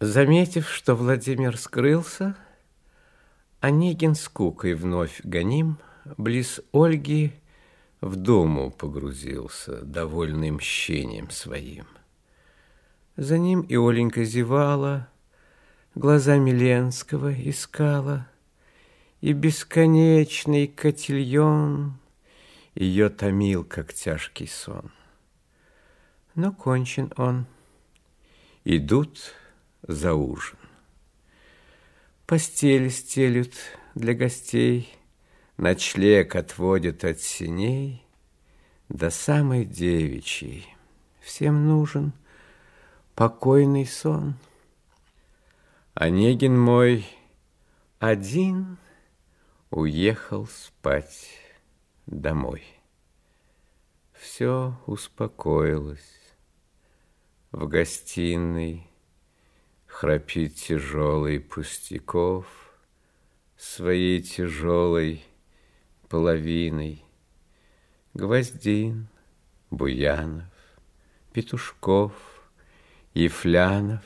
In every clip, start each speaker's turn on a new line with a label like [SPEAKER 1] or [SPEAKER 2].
[SPEAKER 1] Заметив, что Владимир скрылся, Онегин скукой вновь гоним, Близ Ольги в дому погрузился, Довольный мщением своим. За ним и Оленька зевала, Глазами Ленского искала, И бесконечный котельон Ее томил, как тяжкий сон. Но кончен он. Идут за ужин. Постель стелют для гостей, Ночлег отводят от синей До самой девичьей. Всем нужен покойный сон. Онегин мой один уехал спать домой. Все успокоилось. В гостиной Храпит тяжелый Пустяков Своей тяжелой половиной. Гвоздин, Буянов, Петушков, Ефлянов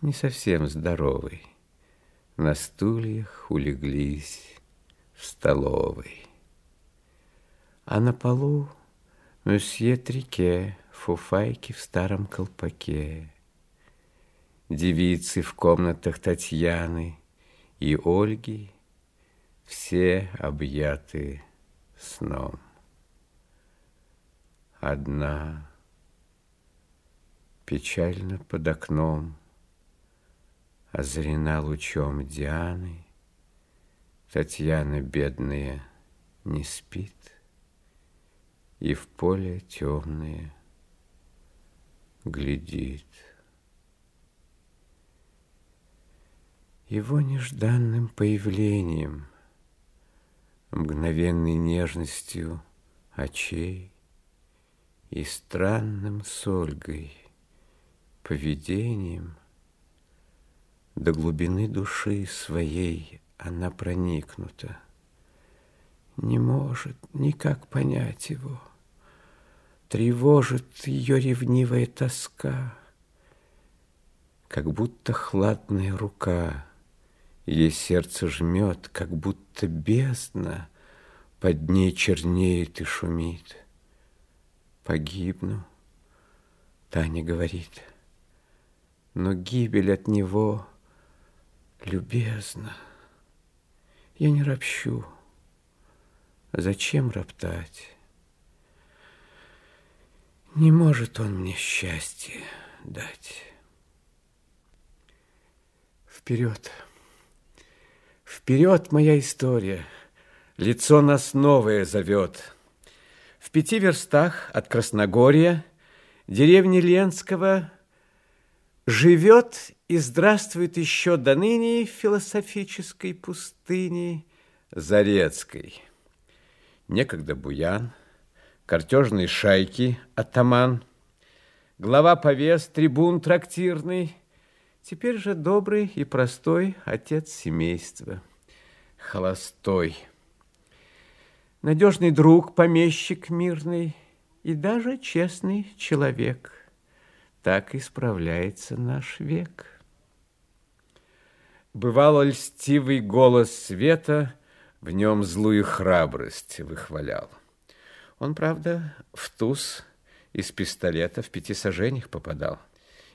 [SPEAKER 1] Не совсем здоровый, На стульях улеглись в столовой. А на полу Мсье Трике Фуфайки в старом колпаке девицы в комнатах Татьяны и Ольги, все объяты сном. Одна печально под окном озарена лучом Дианы, Татьяна бедная не спит, и в поле темное глядит. Его нежданным появлением, Мгновенной нежностью очей И странным с Ольгой поведением До глубины души своей она проникнута. Не может никак понять его. Тревожит ее ревнивая тоска, Как будто хладная рука — Ей сердце жмет, как будто бездна Под ней чернеет и шумит. Погибну, Таня говорит, Но гибель от него любезна. Я не ропщу. Зачем роптать? Не может он мне счастье дать. Вперед! Вперед, моя история, лицо нас новое зовет. В пяти верстах от Красногорья, деревни Ленского, живет и здравствует еще до ныне философической пустыни Зарецкой. Некогда буян, картежной шайки атаман, глава повес, трибун трактирный, Теперь же добрый и простой отец семейства, холостой, надежный друг, помещик мирный и даже честный человек. Так исправляется наш век. Бывало льстивый голос света, в нем злую храбрость выхвалял. Он, правда, в туз из пистолета в пяти сажениях попадал.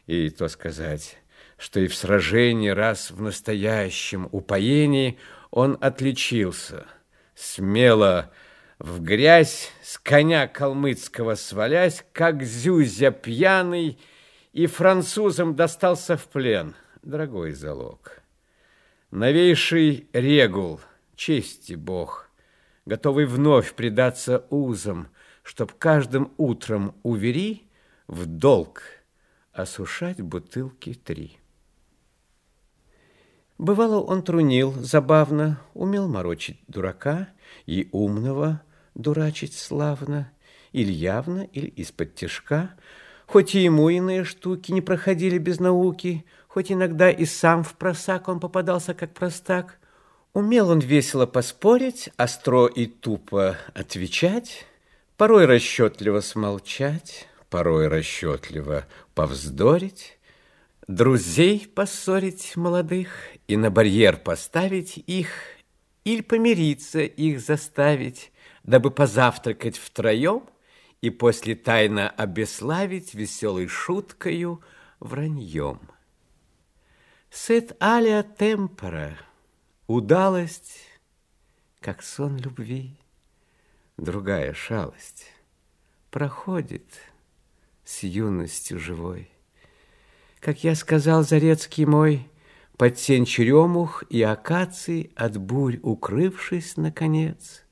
[SPEAKER 1] И то сказать, что и в сражении раз в настоящем упоении он отличился, смело в грязь с коня калмыцкого свалясь, как зюзя пьяный, и французам достался в плен, дорогой залог. Новейший регул, чести бог, готовый вновь предаться узам, чтоб каждым утром увери в долг осушать бутылки три. Бывало, он трунил забавно, умел морочить дурака и умного дурачить славно, или явно, или из-под тяжка, хоть и ему иные штуки не проходили без науки, хоть иногда и сам в просак он попадался как простак, умел он весело поспорить, остро и тупо отвечать, порой расчетливо смолчать, порой расчетливо повздорить, Друзей поссорить молодых и на барьер поставить их, или помириться их заставить, дабы позавтракать втроем и после тайно обеславить веселой шуткою враньем. Сет алия темпора, удалость, как сон любви, другая шалость, проходит с юностью живой. Как я сказал, Зарецкий мой, под сень черемух и акаций, от бурь укрывшись, наконец,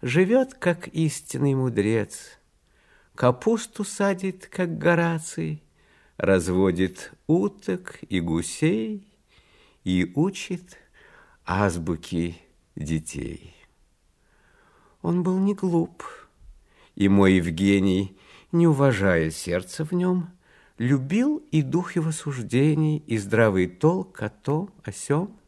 [SPEAKER 1] живет, как истинный мудрец, капусту садит, как Гораций, разводит уток и гусей и учит азбуки детей. Он был не глуп, и мой Евгений, не уважая сердца в нем, любил и дух его суждений, и здравый толк о том, о сём.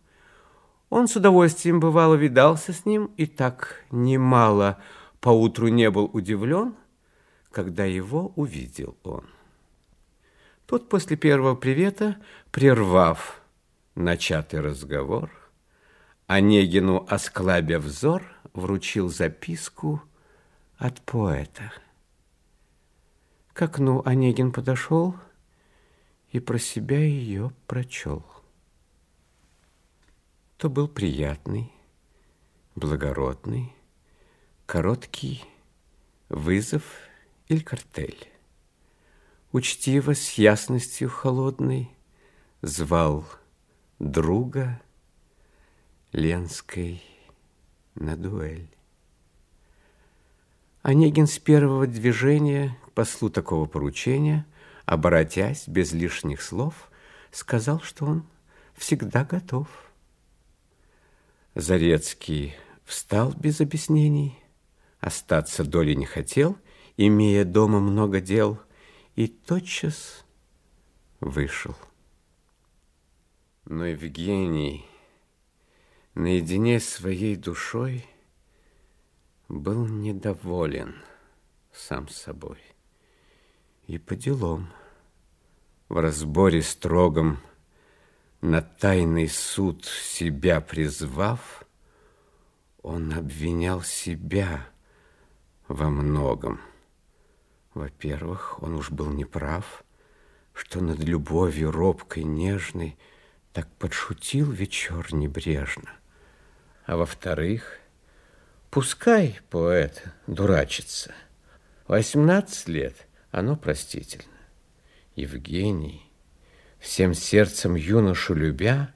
[SPEAKER 1] Он с удовольствием бывало видался с ним, и так немало поутру не был удивлен, когда его увидел он. Тот после первого привета, прервав начатый разговор, Онегину, осклабя взор, вручил записку от поэта. К окну Онегин подошел и про себя ее прочел. То был приятный, благородный, короткий вызов или картель. Учтиво, с ясностью холодной, звал друга Ленской на дуэль. Онегин с первого движения послу такого поручения, оборотясь без лишних слов, сказал, что он всегда готов. Зарецкий встал без объяснений, остаться доли не хотел, имея дома много дел, и тотчас вышел. Но Евгений наедине с своей душой был недоволен сам собой. И по делам, в разборе строгом, на тайный суд себя призвав, он обвинял себя во многом. Во-первых, он уж был неправ, что над любовью робкой, нежной так подшутил вечер небрежно. А во-вторых, Пускай поэт дурачится. Восемнадцать лет, оно простительно. Евгений, всем сердцем юношу любя,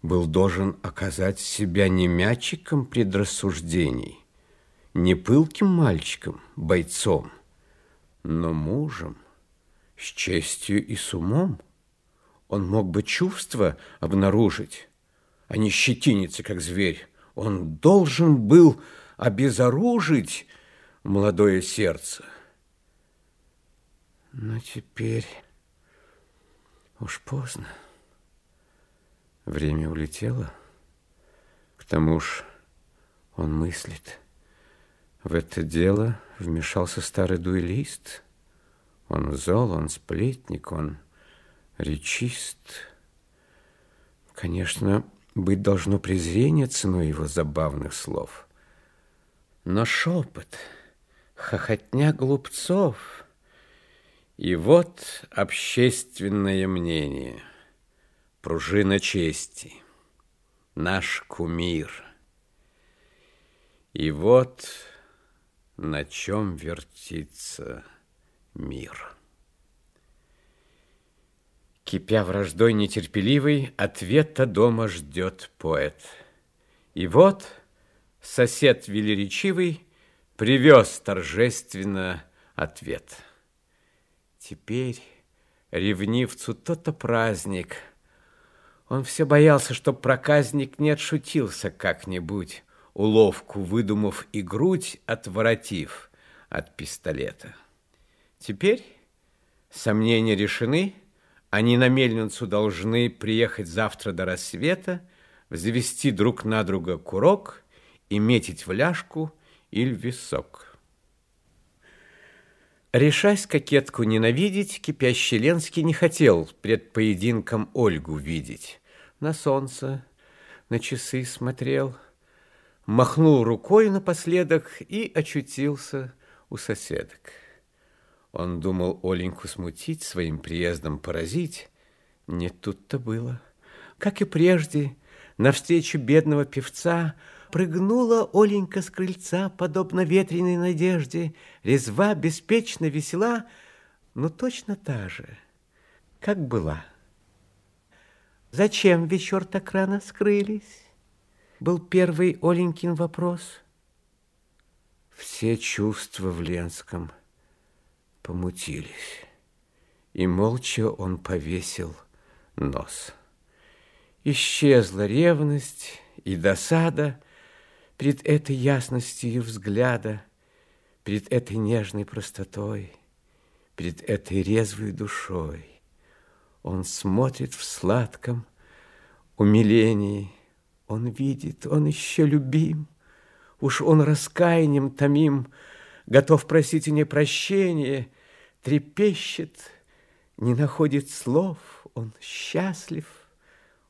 [SPEAKER 1] был должен оказать себя не мячиком предрассуждений, не пылким мальчиком, бойцом, но мужем, с честью и с умом. Он мог бы чувства обнаружить, а не щетиниться, как зверь, он должен был обезоружить молодое сердце. Но теперь уж поздно. Время улетело. К тому ж он мыслит. В это дело вмешался старый дуэлист. Он зол, он сплетник, он речист. Конечно, быть должно презрение ценой его забавных слов. Но шепот, хохотня глупцов, и вот общественное мнение, пружина чести, наш кумир. И вот на чем вертится мир. Кипя враждой нетерпеливый, ответа дома ждет поэт. И вот сосед велеречивый привез торжественно ответ. Теперь ревнивцу то-то праздник. Он все боялся, что проказник не отшутился как-нибудь, уловку выдумав и грудь отворотив от пистолета. Теперь сомнения решены — они на мельницу должны приехать завтра до рассвета, взвести друг на друга курок и метить в ляжку или в висок. Решась кокетку ненавидеть, кипящий Ленский не хотел пред поединком Ольгу видеть. На солнце, на часы смотрел, махнул рукой напоследок и очутился у соседок. Он думал Оленьку смутить, своим приездом поразить. Не тут-то было. Как и прежде, навстречу бедного певца прыгнула Оленька с крыльца, подобно ветреной надежде, резва, беспечно, весела, но точно та же, как была. «Зачем вечер так рано скрылись?» Был первый Оленькин вопрос. Все чувства в Ленском помутились, и молча он повесил нос. Исчезла ревность и досада перед этой ясностью взгляда, перед этой нежной простотой, перед этой резвой душой. Он смотрит в сладком умилении, он видит, он еще любим, уж он раскаянием томим, готов просить у нее прощения, трепещет, не находит слов, он счастлив,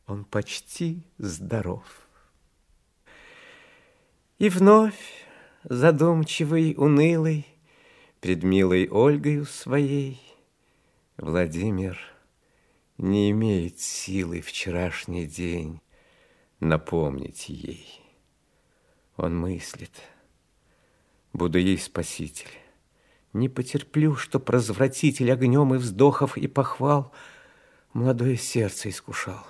[SPEAKER 1] он почти здоров. И вновь задумчивый, унылый, Пред милой Ольгою своей Владимир не имеет силы вчерашний день напомнить ей. Он мыслит, буду ей спаситель. Не потерплю, чтоб развратитель огнем и вздохов и похвал молодое сердце искушал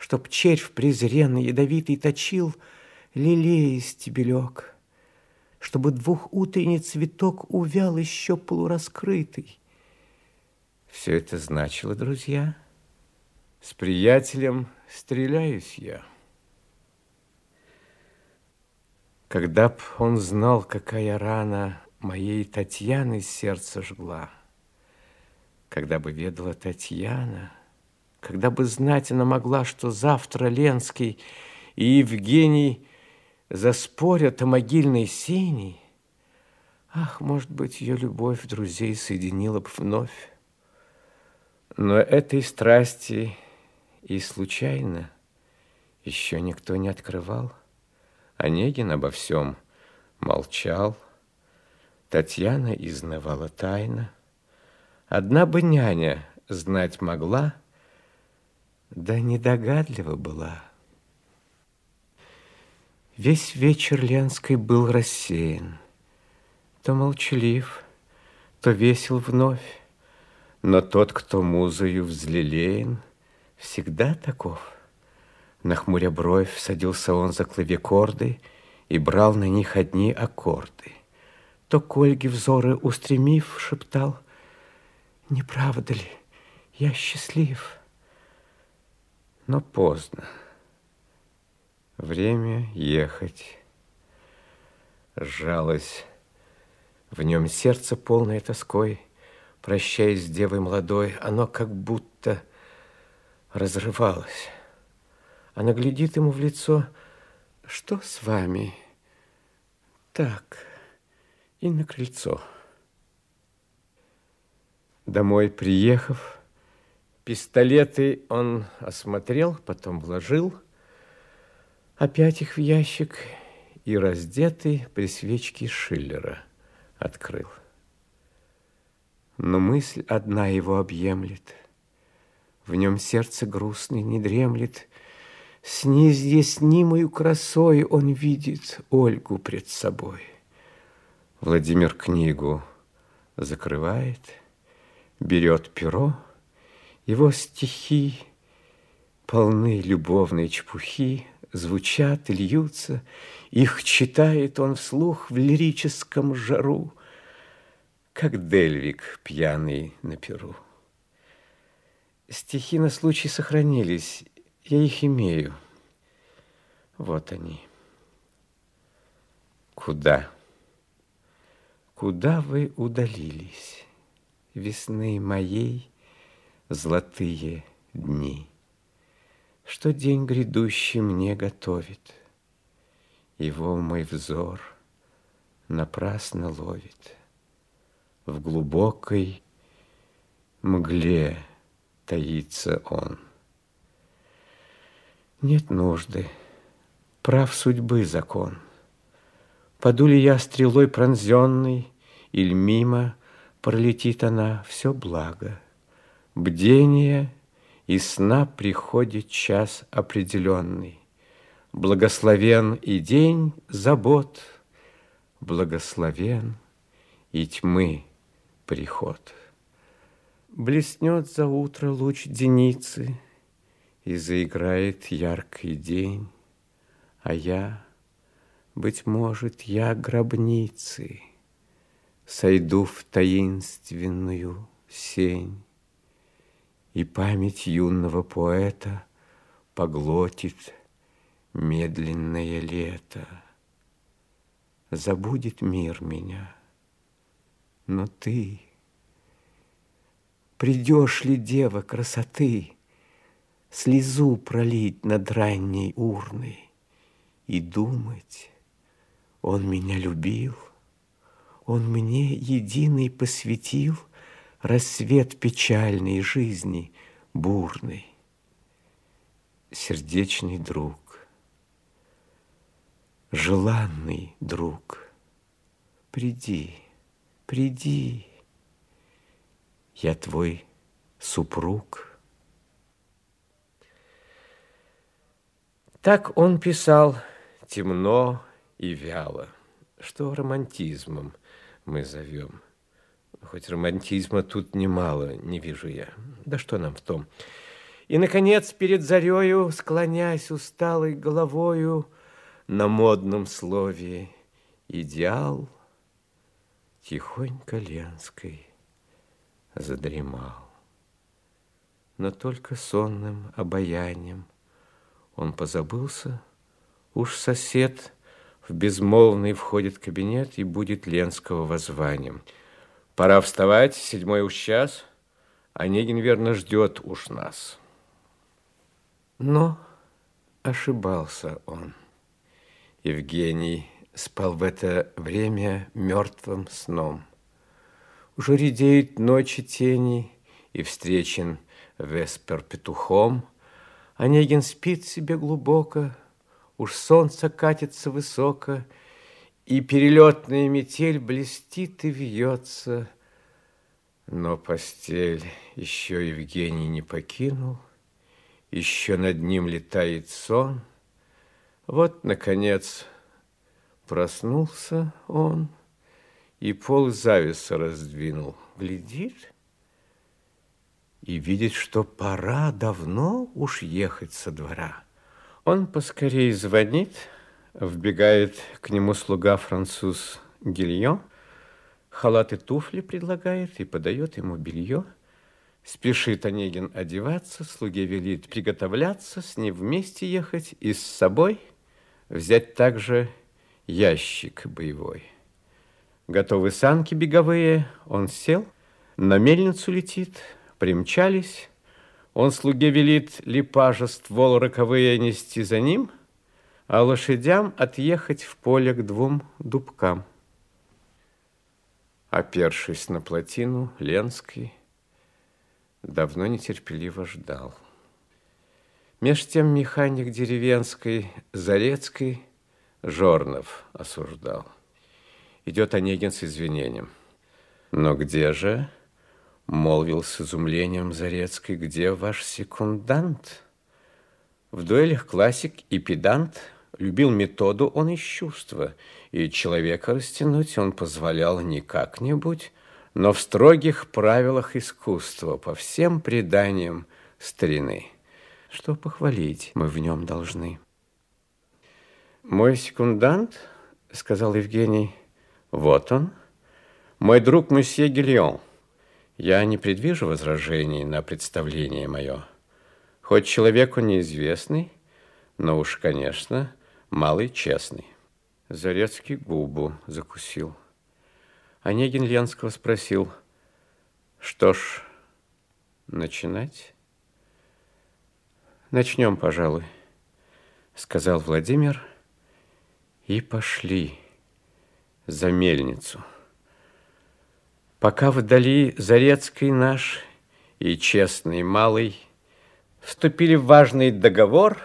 [SPEAKER 1] чтоб червь презренный ядовитый точил, лилея стебелек, чтобы двухутренний цветок увял еще полураскрытый. Все это значило, друзья. С приятелем стреляюсь я. Когда б он знал, какая рана моей Татьяны сердце жгла, когда бы ведала Татьяна, когда бы знать она могла, что завтра Ленский и Евгений заспорят о могильной синей, ах, может быть, ее любовь друзей соединила бы вновь. Но этой страсти и случайно еще никто не открывал. Онегин обо всем молчал, Татьяна изнывала тайно. Одна бы няня знать могла — да недогадлива была. Весь вечер Ленской был рассеян, то молчалив, то весел вновь, но тот, кто музою взлелеен, всегда таков. Нахмуря бровь, садился он за клавикорды и брал на них одни аккорды. То к Ольге взоры устремив, шептал, «Не правда ли, я счастлив?» но поздно. Время ехать. Сжалось в нем сердце, полное тоской. Прощаясь с девой молодой, оно как будто разрывалось. Она глядит ему в лицо. Что с вами? Так, и на крыльцо. Домой приехав, Пистолеты он осмотрел, потом вложил, опять их в ящик и раздетый при свечке Шиллера открыл. Но мысль одна его объемлет, В нем сердце грустное не дремлет, С неизъяснимою красой Он видит Ольгу пред собой. Владимир книгу закрывает, Берет перо, его стихи полны любовной чепухи, звучат льются, их читает он вслух в лирическом жару, как Дельвик пьяный на перу. Стихи на случай сохранились, я их имею. Вот они. Куда? Куда вы удалились, весны моей, золотые дни. Что день грядущий мне готовит, Его мой взор напрасно ловит. в глубокой мгле таится он. Нет нужды, прав судьбы закон. Паду ли я стрелой пронзенной, Иль мимо пролетит она, все благо. Бдение и сна приходит час определенный. Благословен и день забот, Благословен и тьмы приход. Блеснет за утро луч деницы, И заиграет яркий день, А я, быть может, я гробницы, Сойду в таинственную сень, И память юного поэта Поглотит медленное лето. Забудет мир меня, но ты Придешь ли, дева красоты, Слезу пролить над ранней урной И думать, он меня любил, Он мне единый посвятил Рассвет печальной жизни бурной. Сердечный друг, желанный друг, Приди, приди, я твой супруг. Так он писал темно и вяло, что романтизмом мы зовем. Хоть романтизма тут немало, не вижу я. Да что нам в том? И, наконец, перед зарею, склонясь усталой головою, на модном слове «идеал», тихонько Ленской задремал. Но только сонным обаянием он позабылся, уж сосед в безмолвный входит кабинет и будет Ленского воззванием. Пора вставать, седьмой уж час, Онегин верно ждет уж нас. Но ошибался он. Евгений спал в это время мертвым сном. Уже редеют ночи тени, и встречен Веспер петухом. Онегин спит себе глубоко, уж солнце катится высоко, и перелетная метель блестит и вьется. Но постель еще Евгений не покинул, еще над ним летает сон. Вот, наконец, проснулся он — и пол завеса раздвинул. Глядит и видит, что пора давно уж ехать со двора. Он поскорее звонит, вбегает к нему слуга француз Гильон, халат и туфли предлагает и подает ему белье. Спешит Онегин одеваться, слуге велит приготовляться, с ним вместе ехать и с собой взять также ящик боевой. Готовы санки беговые, он сел, на мельницу летит, примчались. Он слуге велит липажа ствол роковые нести за ним, а лошадям отъехать в поле к двум дубкам. Опершись на плотину Ленской, давно нетерпеливо ждал. Меж тем механик деревенской Зарецкой Жорнов осуждал идет Онегин с извинением. Но где же, молвил с изумлением Зарецкий, где ваш секундант? В дуэлях классик и педант любил методу он из чувства, и человека растянуть он позволял не как-нибудь, но в строгих правилах искусства, по всем преданиям старины. Что похвалить мы в нем должны. Мой секундант, сказал Евгений, вот он, мой друг месье Гильон. Я не предвижу возражений на представление мое. Хоть человеку неизвестный, но уж, конечно, малый честный. Зарецкий губу закусил. Онегин Ленского спросил, что ж, начинать? Начнем, пожалуй, сказал Владимир, и пошли за мельницу. Пока вдали Зарецкий наш и честный малый Вступили в важный договор,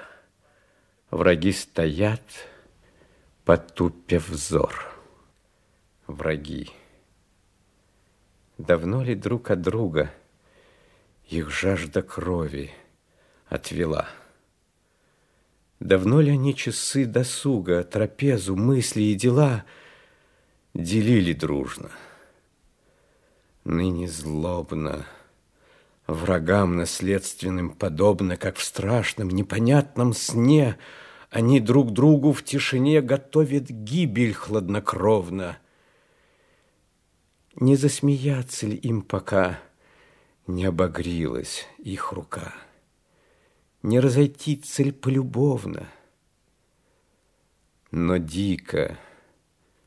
[SPEAKER 1] Враги стоят, потупив взор. Враги. Давно ли друг от друга Их жажда крови отвела? Давно ли они часы досуга, Трапезу, мысли и дела Делили дружно? Ныне злобно, врагам наследственным подобно, Как в страшном непонятном сне Они друг другу в тишине Готовят гибель хладнокровно. Не засмеяться ли им пока Не обогрилась их рука? Не разойтиться ли полюбовно? Но дико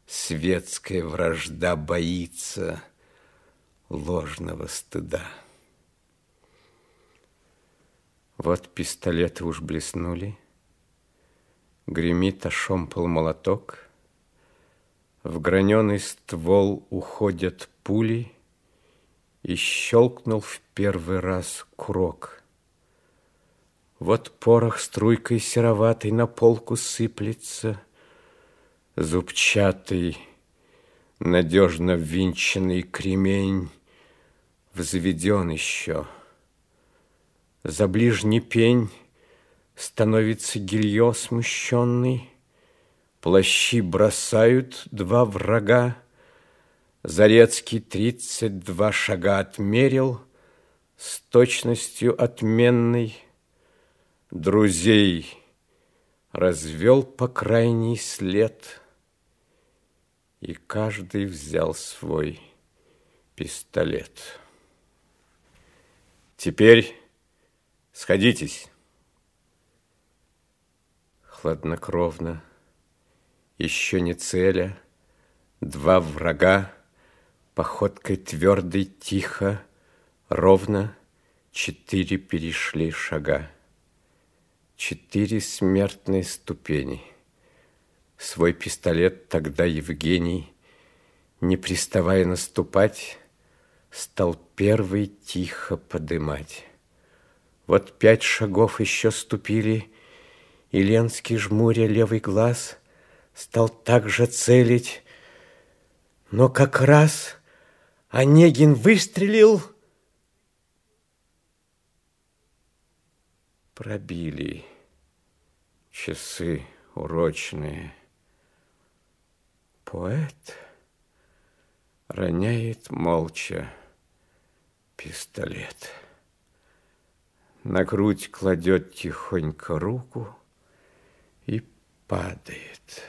[SPEAKER 1] светская вражда боится — ложного стыда. Вот пистолеты уж блеснули, Гремит ошомпал молоток, В граненый ствол уходят пули, И щелкнул в первый раз курок. Вот порох струйкой сероватой На полку сыплется, Зубчатый, надежно ввинченный кремень взведен еще. За ближний пень становится гильё смущенный, Плащи бросают два врага, Зарецкий тридцать два шага отмерил С точностью отменной. Друзей развел по крайний след, И каждый взял свой пистолет. Теперь сходитесь. Хладнокровно, еще не целя, Два врага, походкой твердой, тихо, Ровно четыре перешли шага. Четыре смертные ступени. Свой пистолет тогда Евгений, Не приставая наступать, стал первый тихо подымать. Вот пять шагов еще ступили, и Ленский, жмуря левый глаз, стал также целить, но как раз Онегин выстрелил, пробили часы урочные. Поэт роняет молча пистолет. На грудь кладет тихонько руку и падает.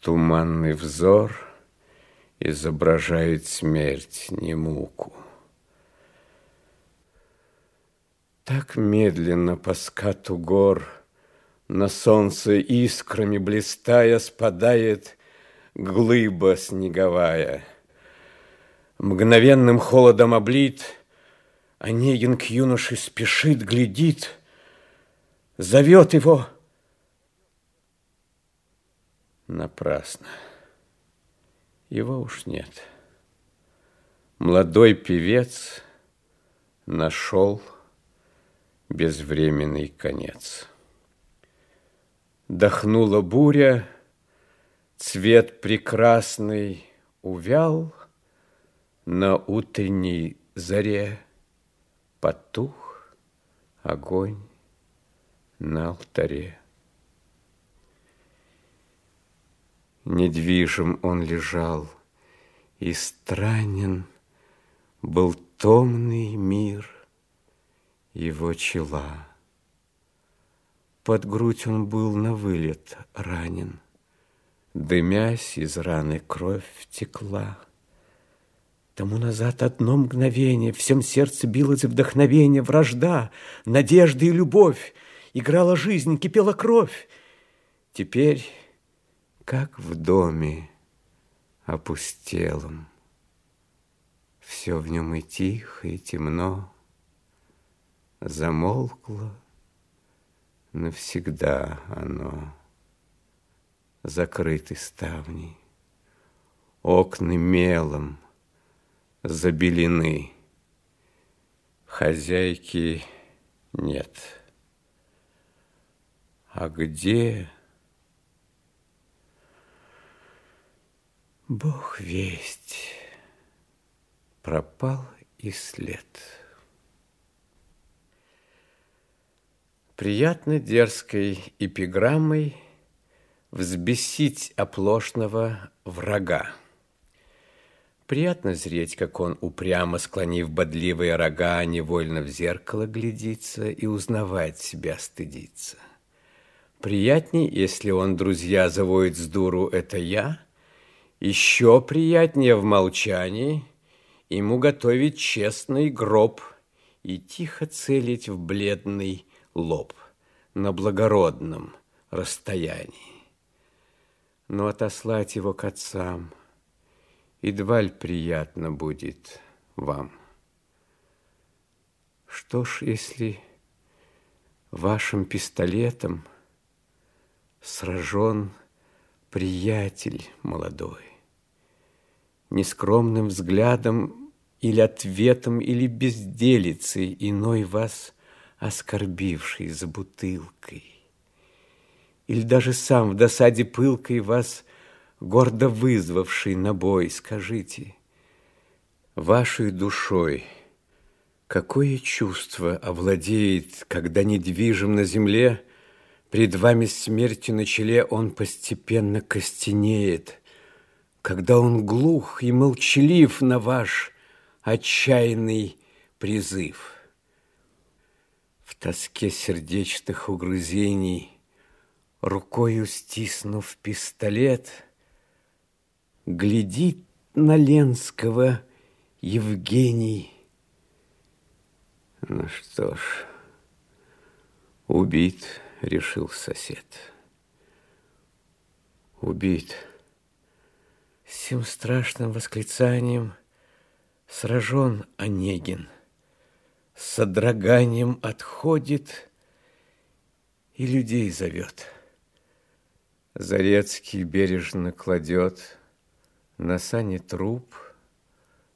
[SPEAKER 1] Туманный взор изображает смерть, не муку. Так медленно по скату гор На солнце искрами блистая Спадает глыба снеговая — Мгновенным холодом облит, Онегин к юноше спешит, глядит, Зовет его. Напрасно. Его уж нет. Молодой певец нашел безвременный конец. Дохнула буря, цвет прекрасный увял — на утренней заре потух огонь на алтаре. Недвижим он лежал, и странен был томный мир его чела. Под грудь он был на вылет ранен, Дымясь из раны кровь текла. Тому назад одно мгновение, В всем сердце билось вдохновение, Вражда, надежда и любовь, Играла жизнь, кипела кровь. Теперь, как в доме опустелом, Все в нем и тихо, и темно, Замолкло навсегда оно. Закрыты ставни, окна мелом — забелены. Хозяйки нет. А где... Бог весть, пропал и след. Приятно дерзкой эпиграммой взбесить оплошного врага. Приятно зреть, как он, упрямо склонив бодливые рога, невольно в зеркало глядится и узнавать себя стыдится. Приятней, если он, друзья, завоет с дуру «это я», еще приятнее в молчании ему готовить честный гроб и тихо целить в бледный лоб на благородном расстоянии. Но отослать его к отцам едва ли приятно будет вам. Что ж, если вашим пистолетом сражен приятель молодой? нескромным взглядом или ответом, или безделицей иной вас оскорбивший за бутылкой. Или даже сам в досаде пылкой вас гордо вызвавший на бой, скажите, вашей душой какое чувство овладеет, когда недвижим на земле, пред вами смерти на челе он постепенно костенеет – когда он глух и молчалив на ваш отчаянный призыв. В тоске сердечных угрызений, рукою стиснув пистолет, глядит на Ленского Евгений. Ну что ж, убит, решил сосед. Убит. Сим страшным восклицанием сражен Онегин, с содроганием отходит и людей зовет. Зарецкий бережно кладет на сани труп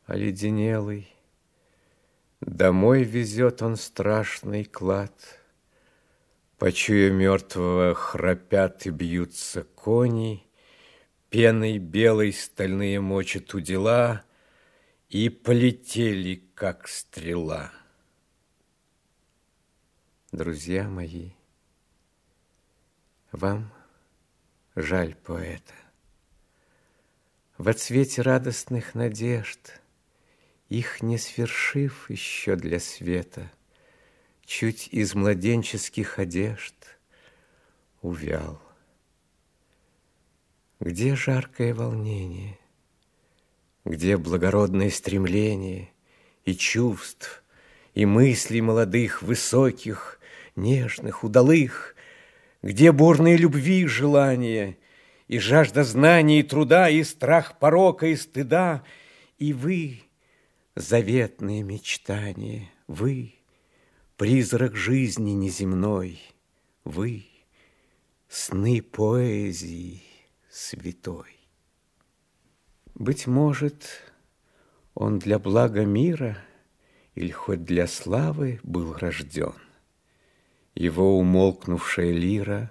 [SPEAKER 1] оледенелый, Домой везет он страшный клад. Почуя мертвого, храпят и бьются кони, Пеной белой стальные мочат у дела И полетели, как стрела. Друзья мои, вам жаль поэта. В отсвете радостных надежд, Их не свершив еще для света, Чуть из младенческих одежд увял. Где жаркое волнение? Где благородное стремление и чувств, и мыслей молодых, высоких, нежных, удалых? Где бурные любви желания, и жажда знаний, и труда, и страх порока, и стыда, и вы, заветные мечтания, вы, призрак жизни неземной, вы, сны поэзии, святой. Быть может, он для блага мира или хоть для славы был рожден. Его умолкнувшая лира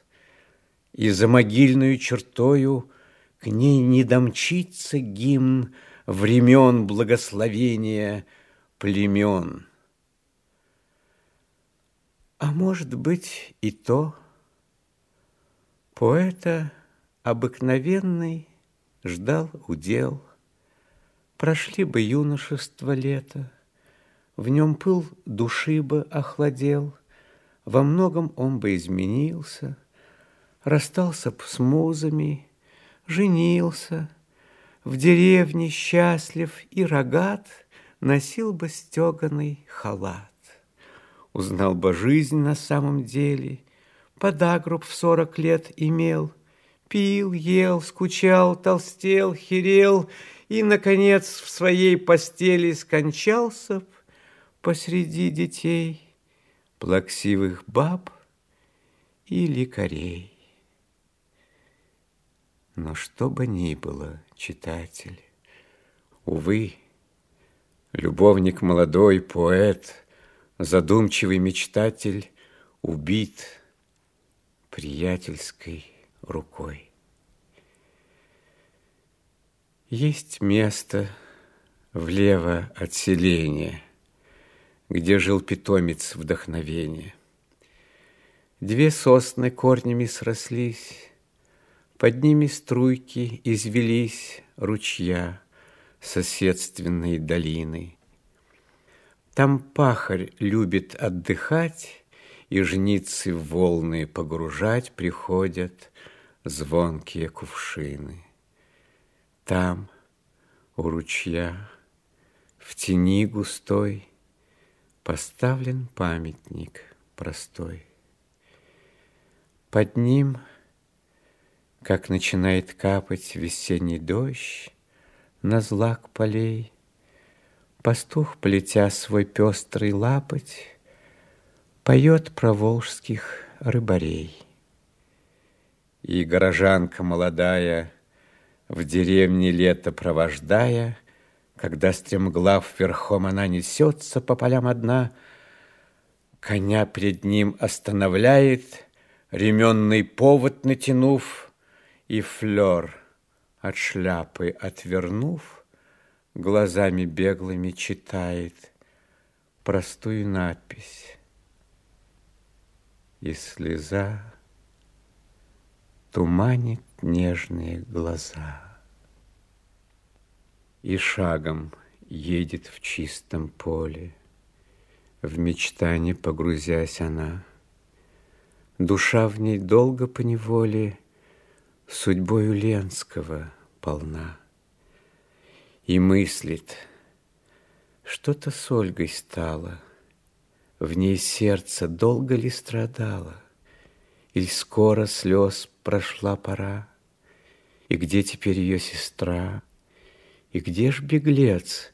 [SPEAKER 1] И за могильную чертою к ней не домчится гимн Времен благословения племен. А может быть и то, Поэта обыкновенный ждал удел. Прошли бы юношество лето, В нем пыл души бы охладел, Во многом он бы изменился, Расстался б с музами, женился, В деревне счастлив и рогат, носил бы стеганый халат. Узнал бы жизнь на самом деле, подагруб в сорок лет имел, пил, ел, скучал, толстел, херел и, наконец, в своей постели скончался б посреди детей, плаксивых баб и лекарей. Но что бы ни было, читатель, увы, любовник молодой, поэт, задумчивый мечтатель убит приятельской рукой. Есть место влево от селения, где жил питомец вдохновения. Две сосны корнями срослись, под ними струйки извелись ручья соседственной долины. Там пахарь любит отдыхать, И жницы в волны погружать Приходят звонкие кувшины. Там, у ручья, в тени густой, Поставлен памятник простой. Под ним — как начинает капать весенний дождь На злак полей, Пастух, плетя свой пестрый лапоть, Поет про волжских рыбарей. И горожанка молодая, В деревне лето провождая, Когда стремглав верхом она несется По полям одна, Коня пред ним останавливает, Ременный повод натянув — и флер от шляпы отвернув, Глазами беглыми читает Простую надпись. И слеза Туманит нежные глаза. И шагом едет в чистом поле, В мечтание погрузясь она. Душа в ней долго поневоле судьбою Ленского полна. И мыслит, что-то с Ольгой стало, В ней сердце долго ли страдало, Или скоро слез прошла пора, И где теперь ее сестра, И где ж беглец,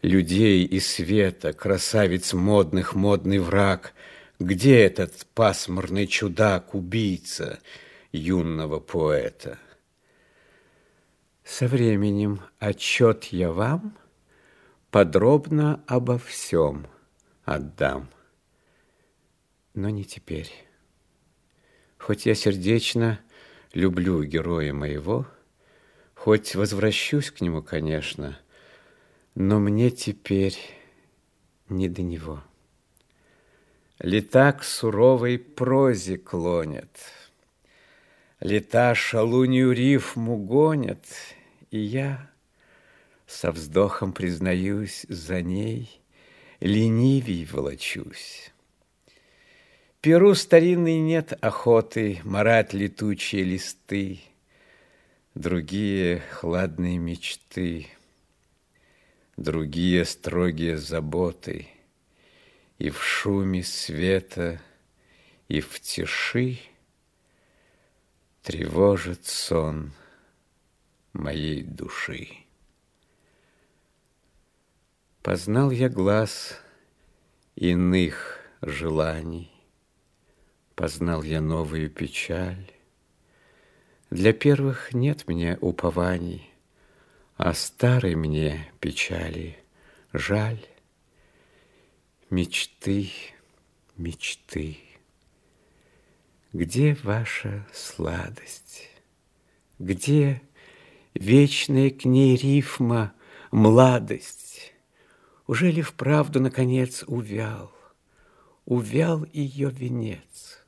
[SPEAKER 1] людей и света, Красавец модных, модный враг, Где этот пасмурный чудак, убийца — юного поэта. Со временем отчет я вам подробно обо всем отдам. Но не теперь. Хоть я сердечно люблю героя моего, хоть возвращусь к нему, конечно, но мне теперь не до него. Лета к суровой прозе клонят — Лета шалунью рифму гонят, И я со вздохом признаюсь за ней, Ленивей волочусь. Перу старинной нет охоты Марать летучие листы, Другие хладные мечты, Другие строгие заботы, И в шуме света, и в тиши Тревожит сон моей души. Познал я глаз иных желаний, Познал я новую печаль. Для первых нет мне упований, А старой мне печали жаль. Мечты, мечты. Где ваша сладость? Где вечная к ней рифма младость? Уже ли вправду, наконец, увял? Увял ее венец?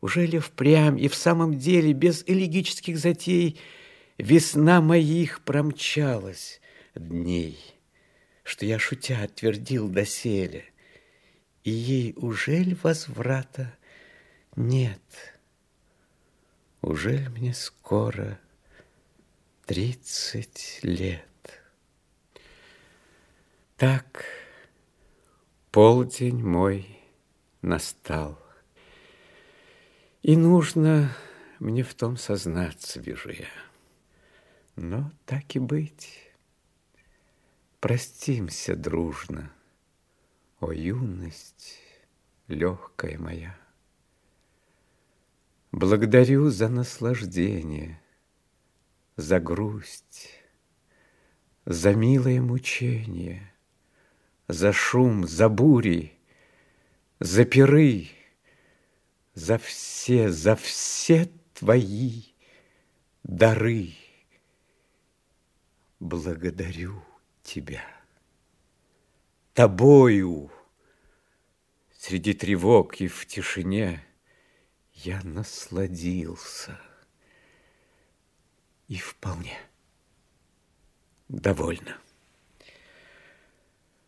[SPEAKER 1] Уже ли впрямь и в самом деле, без элегических затей, Весна моих промчалась дней, Что я, шутя, отвердил доселе, И ей ужель возврата нет, уже мне скоро тридцать лет? Так полдень мой настал, И нужно мне в том сознаться, вижу я. Но так и быть, простимся дружно, О, юность легкая моя. Благодарю за наслаждение, за грусть, за милое мучение, за шум, за бури, за пиры, за все, за все твои дары. Благодарю тебя. Тобою среди тревог и в тишине я насладился и вполне довольна.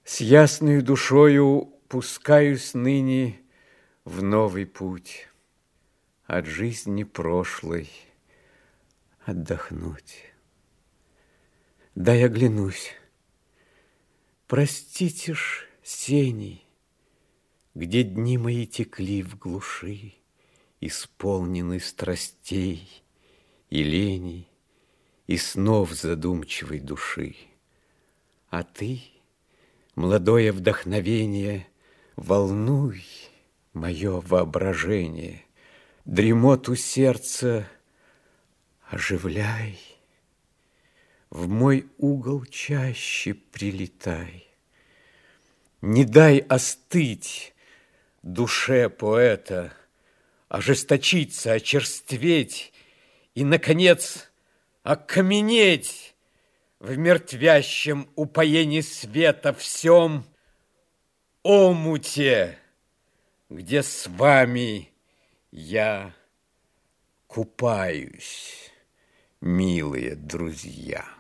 [SPEAKER 1] С ясною душою пускаюсь ныне в новый путь от жизни прошлой отдохнуть. Дай оглянусь. Простите ж, сеней, где дни мои текли в глуши, Исполнены страстей и леней, И снов задумчивой души. А ты, молодое вдохновение, Волнуй мое воображение, Дремоту сердца оживляй, В мой угол чаще прилетай. Не дай остыть душе поэта, ожесточиться, очерстветь и, наконец, окаменеть в мертвящем упоении света всем омуте, где с вами я купаюсь, милые друзья.